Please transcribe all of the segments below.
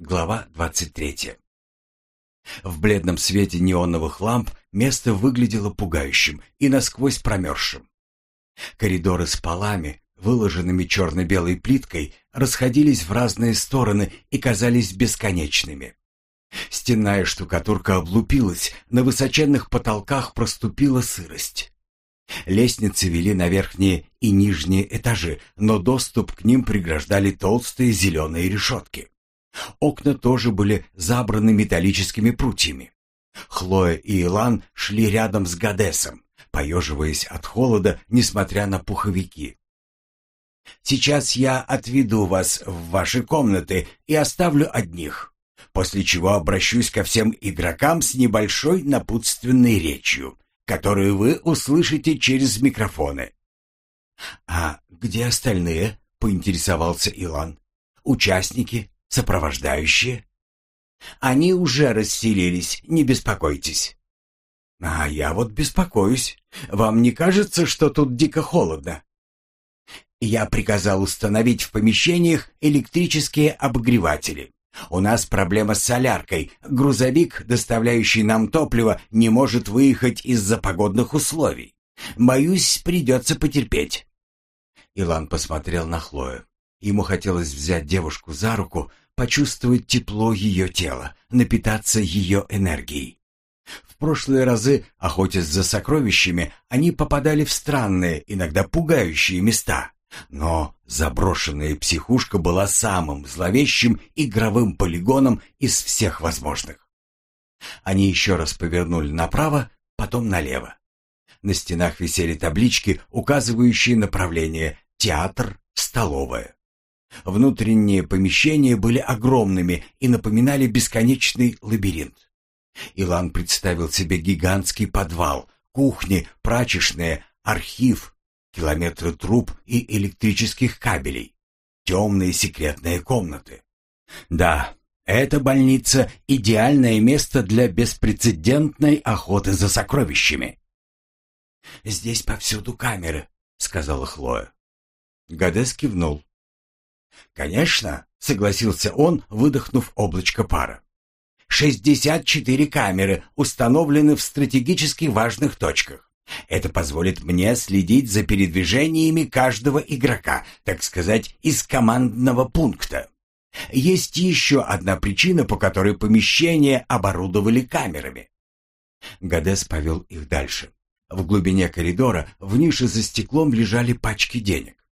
Глава 23. В бледном свете неоновых ламп место выглядело пугающим и насквозь промерзшим. Коридоры с полами, выложенными черно-белой плиткой, расходились в разные стороны и казались бесконечными. Стенная штукатурка облупилась, на высоченных потолках проступила сырость. Лестницы вели на верхние и нижние этажи, но доступ к ним преграждали толстые зеленые решетки. Окна тоже были забраны металлическими прутьями. Хлоя и Илан шли рядом с Гадесом, поеживаясь от холода, несмотря на пуховики. «Сейчас я отведу вас в ваши комнаты и оставлю одних, после чего обращусь ко всем игрокам с небольшой напутственной речью, которую вы услышите через микрофоны». «А где остальные?» — поинтересовался Илан. «Участники?» Сопровождающие? Они уже расселились, не беспокойтесь. А я вот беспокоюсь. Вам не кажется, что тут дико холодно? Я приказал установить в помещениях электрические обогреватели. У нас проблема с соляркой. Грузовик, доставляющий нам топливо, не может выехать из-за погодных условий. Боюсь, придется потерпеть. Илан посмотрел на Хлою. Ему хотелось взять девушку за руку, почувствовать тепло ее тела, напитаться ее энергией. В прошлые разы, охотясь за сокровищами, они попадали в странные, иногда пугающие места. Но заброшенная психушка была самым зловещим игровым полигоном из всех возможных. Они еще раз повернули направо, потом налево. На стенах висели таблички, указывающие направление «Театр», «Столовая». Внутренние помещения были огромными и напоминали бесконечный лабиринт. Илан представил себе гигантский подвал, кухни, прачечные, архив, километры труб и электрических кабелей, темные секретные комнаты. Да, эта больница — идеальное место для беспрецедентной охоты за сокровищами. «Здесь повсюду камеры», — сказала Хлоя. Гадес кивнул. «Конечно», — согласился он, выдохнув облачко пара. «Шестьдесят четыре камеры установлены в стратегически важных точках. Это позволит мне следить за передвижениями каждого игрока, так сказать, из командного пункта. Есть еще одна причина, по которой помещение оборудовали камерами». Гадес повел их дальше. В глубине коридора, в нише за стеклом лежали пачки денег.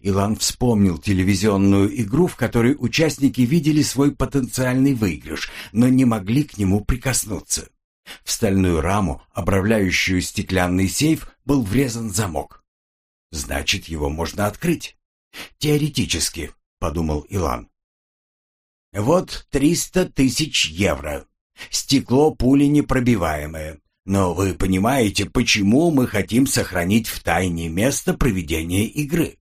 Илан вспомнил телевизионную игру, в которой участники видели свой потенциальный выигрыш, но не могли к нему прикоснуться. В стальную раму, обрамляющую стеклянный сейф, был врезан замок. Значит, его можно открыть. Теоретически, подумал Илан. Вот триста тысяч евро. Стекло пули непробиваемое. Но вы понимаете, почему мы хотим сохранить в тайне место проведения игры?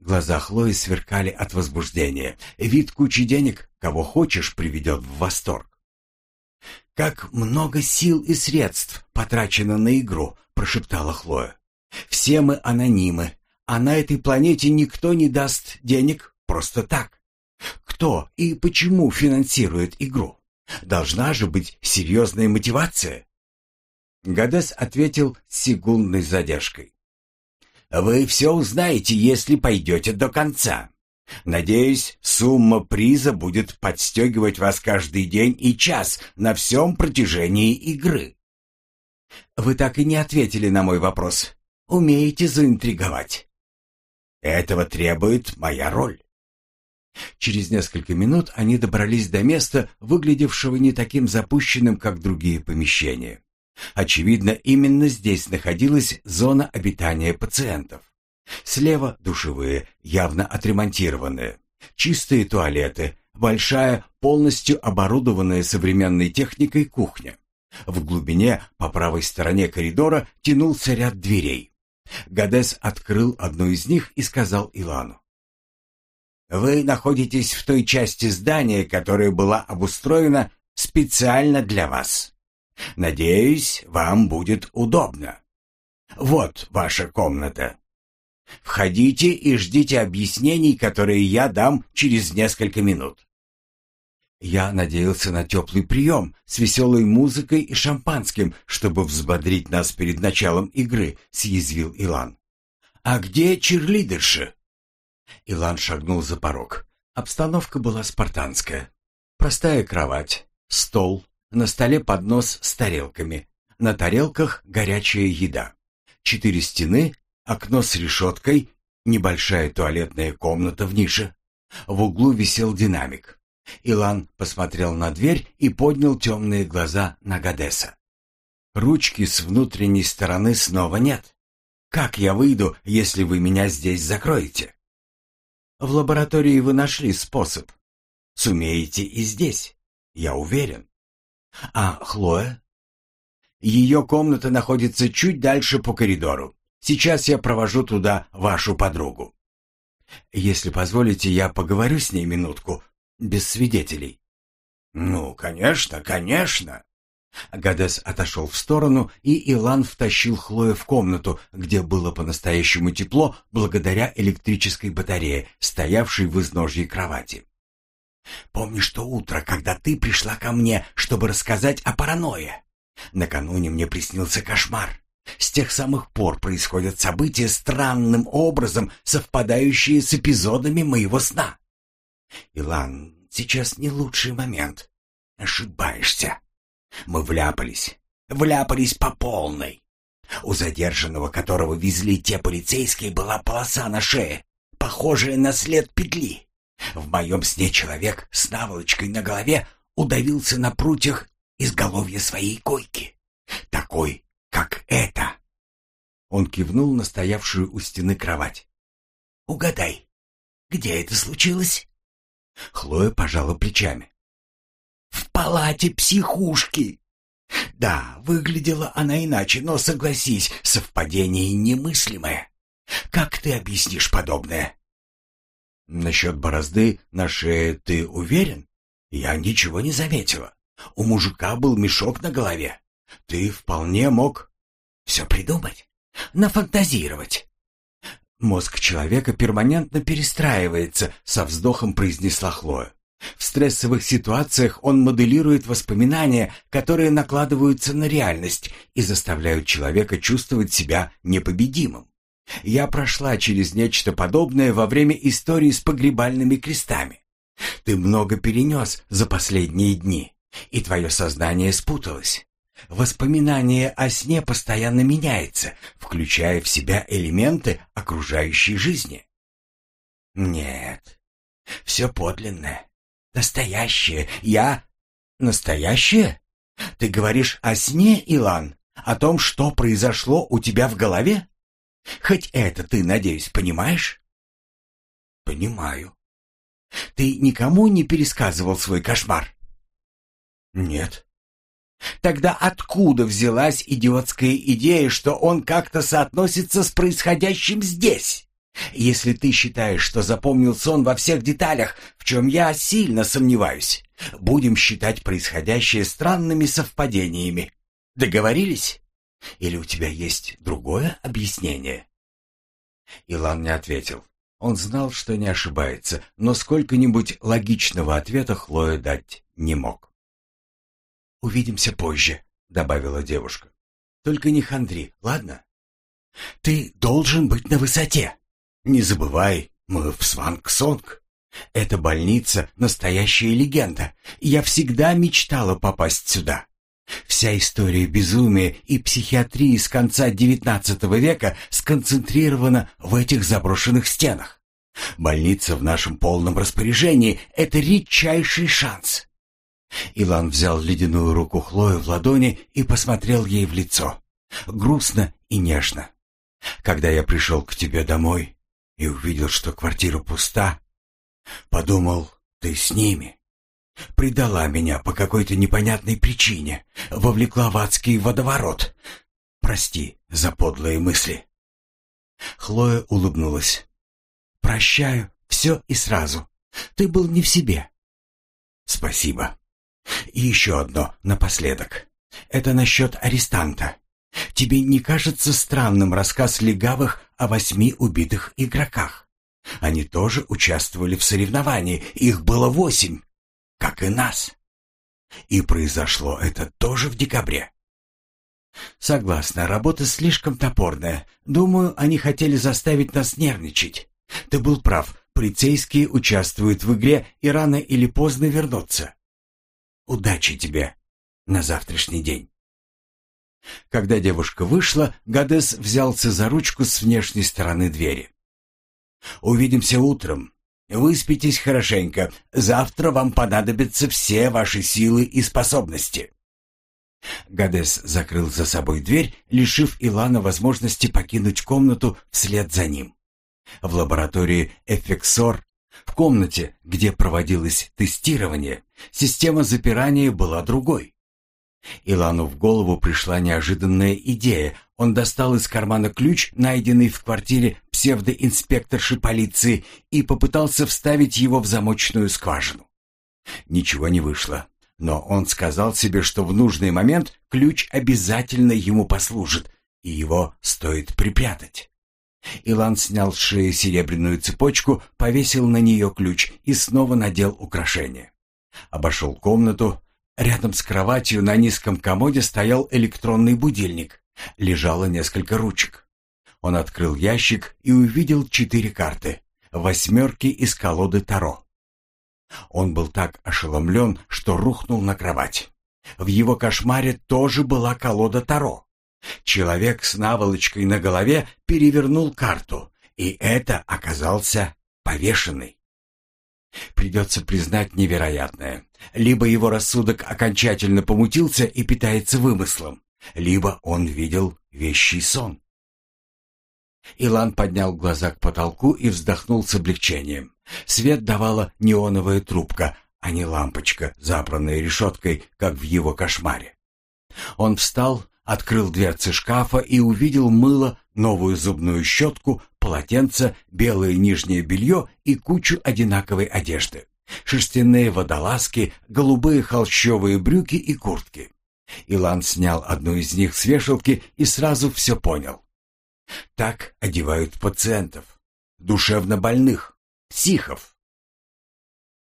Глаза Хлои сверкали от возбуждения. Вид кучи денег, кого хочешь, приведет в восторг. «Как много сил и средств потрачено на игру», — прошептала Хлоя. «Все мы анонимы, а на этой планете никто не даст денег просто так. Кто и почему финансирует игру? Должна же быть серьезная мотивация». Гадес ответил с секундной задержкой. Вы все узнаете, если пойдете до конца. Надеюсь, сумма приза будет подстегивать вас каждый день и час на всем протяжении игры. Вы так и не ответили на мой вопрос. Умеете заинтриговать. Этого требует моя роль. Через несколько минут они добрались до места, выглядевшего не таким запущенным, как другие помещения. Очевидно, именно здесь находилась зона обитания пациентов. Слева душевые, явно отремонтированные. Чистые туалеты, большая, полностью оборудованная современной техникой кухня. В глубине, по правой стороне коридора, тянулся ряд дверей. Гадес открыл одну из них и сказал Илану. «Вы находитесь в той части здания, которая была обустроена специально для вас. Надеюсь, вам будет удобно. Вот ваша комната. Входите и ждите объяснений, которые я дам через несколько минут. Я надеялся на теплый прием с веселой музыкой и шампанским, чтобы взбодрить нас перед началом игры, съязвил Илан. А где черлидерши? Илан шагнул за порог. Обстановка была спартанская. Простая кровать, стол, на столе поднос с тарелками. На тарелках горячая еда. Четыре стены, окно с решеткой, небольшая туалетная комната в нише. В углу висел динамик. Илан посмотрел на дверь и поднял темные глаза на Гадеса. «Ручки с внутренней стороны снова нет. Как я выйду, если вы меня здесь закроете?» «В лаборатории вы нашли способ. Сумеете и здесь, я уверен. А Хлоя?» «Ее комната находится чуть дальше по коридору. Сейчас я провожу туда вашу подругу». «Если позволите, я поговорю с ней минутку, без свидетелей». «Ну, конечно, конечно». Гадес отошел в сторону, и Илан втащил Хлою в комнату, где было по-настоящему тепло благодаря электрической батарее, стоявшей в изножье кровати. «Помнишь то утро, когда ты пришла ко мне, чтобы рассказать о паранойе? Накануне мне приснился кошмар. С тех самых пор происходят события странным образом, совпадающие с эпизодами моего сна. Илан, сейчас не лучший момент. Ошибаешься. Мы вляпались. Вляпались по полной. У задержанного, которого везли те полицейские, была полоса на шее, похожая на след петли. В моем сне человек с наволочкой на голове удавился на прутьях изголовья своей койки. Такой как это. Он кивнул на стоявшую у стены кровать. Угадай, где это случилось? Хлоя пожала плечами. В палате психушки. Да, выглядела она иначе, но согласись, совпадение немыслимое. Как ты объяснишь подобное? Насчет борозды на шее ты уверен? Я ничего не заметила. У мужика был мешок на голове. Ты вполне мог все придумать, нафантазировать. Мозг человека перманентно перестраивается, со вздохом произнесла Хлоя. В стрессовых ситуациях он моделирует воспоминания, которые накладываются на реальность и заставляют человека чувствовать себя непобедимым. Я прошла через нечто подобное во время истории с погребальными крестами. Ты много перенес за последние дни, и твое сознание спуталось. Воспоминание о сне постоянно меняется, включая в себя элементы окружающей жизни. Нет, все подлинное, настоящее. Я настоящее? Ты говоришь о сне, Илан? О том, что произошло у тебя в голове? Хоть это ты, надеюсь, понимаешь? Понимаю. Ты никому не пересказывал свой кошмар? Нет. Тогда откуда взялась идиотская идея, что он как-то соотносится с происходящим здесь? Если ты считаешь, что запомнил сон во всех деталях, в чем я сильно сомневаюсь, будем считать происходящее странными совпадениями. Договорились? Или у тебя есть другое объяснение? Илан не ответил. Он знал, что не ошибается, но сколько-нибудь логичного ответа Хлоя дать не мог. «Увидимся позже», — добавила девушка. «Только не хандри, ладно? Ты должен быть на высоте. Не забывай, мы в Свангсонг. Эта больница — настоящая легенда. Я всегда мечтала попасть сюда. Вся история безумия и психиатрии с конца XIX века сконцентрирована в этих заброшенных стенах. Больница в нашем полном распоряжении — это редчайший шанс. Илан взял ледяную руку Хлои в ладони и посмотрел ей в лицо. Грустно и нежно. Когда я пришел к тебе домой и увидел, что квартира пуста, подумал, ты с ними. Предала меня по какой-то непонятной причине, вовлекла в адский водоворот. Прости за подлые мысли. Хлоя улыбнулась. «Прощаю, все и сразу. Ты был не в себе». «Спасибо». И еще одно напоследок. Это насчет арестанта. Тебе не кажется странным рассказ легавых о восьми убитых игроках? Они тоже участвовали в соревновании, их было восемь. Как и нас. И произошло это тоже в декабре. Согласна, работа слишком топорная. Думаю, они хотели заставить нас нервничать. Ты был прав, полицейские участвуют в игре и рано или поздно вернутся. Удачи тебе на завтрашний день. Когда девушка вышла, Гадес взялся за ручку с внешней стороны двери. «Увидимся утром. Выспитесь хорошенько. Завтра вам понадобятся все ваши силы и способности». Гадес закрыл за собой дверь, лишив Илана возможности покинуть комнату вслед за ним. В лаборатории «Эффексор», в комнате, где проводилось тестирование, система запирания была другой. Илану в голову пришла неожиданная идея. Он достал из кармана ключ, найденный в квартире псевдоинспекторши полиции, и попытался вставить его в замочную скважину. Ничего не вышло. Но он сказал себе, что в нужный момент ключ обязательно ему послужит, и его стоит припрятать. Илан снял с шеи серебряную цепочку, повесил на нее ключ и снова надел украшение. Обошел комнату, Рядом с кроватью на низком комоде стоял электронный будильник. Лежало несколько ручек. Он открыл ящик и увидел четыре карты. Восьмерки из колоды Таро. Он был так ошеломлен, что рухнул на кровать. В его кошмаре тоже была колода Таро. Человек с наволочкой на голове перевернул карту, и это оказался повешенный. Придется признать невероятное. Либо его рассудок окончательно помутился и питается вымыслом, либо он видел вещий сон. Илан поднял глаза к потолку и вздохнул с облегчением. Свет давала неоновая трубка, а не лампочка, забранная решеткой, как в его кошмаре. Он встал, открыл дверцы шкафа и увидел мыло, новую зубную щетку, полотенце, белое нижнее белье и кучу одинаковой одежды. Шерстяные водолазки, голубые холщовые брюки и куртки. Илан снял одну из них с вешалки и сразу все понял. Так одевают пациентов, душевно больных, психов.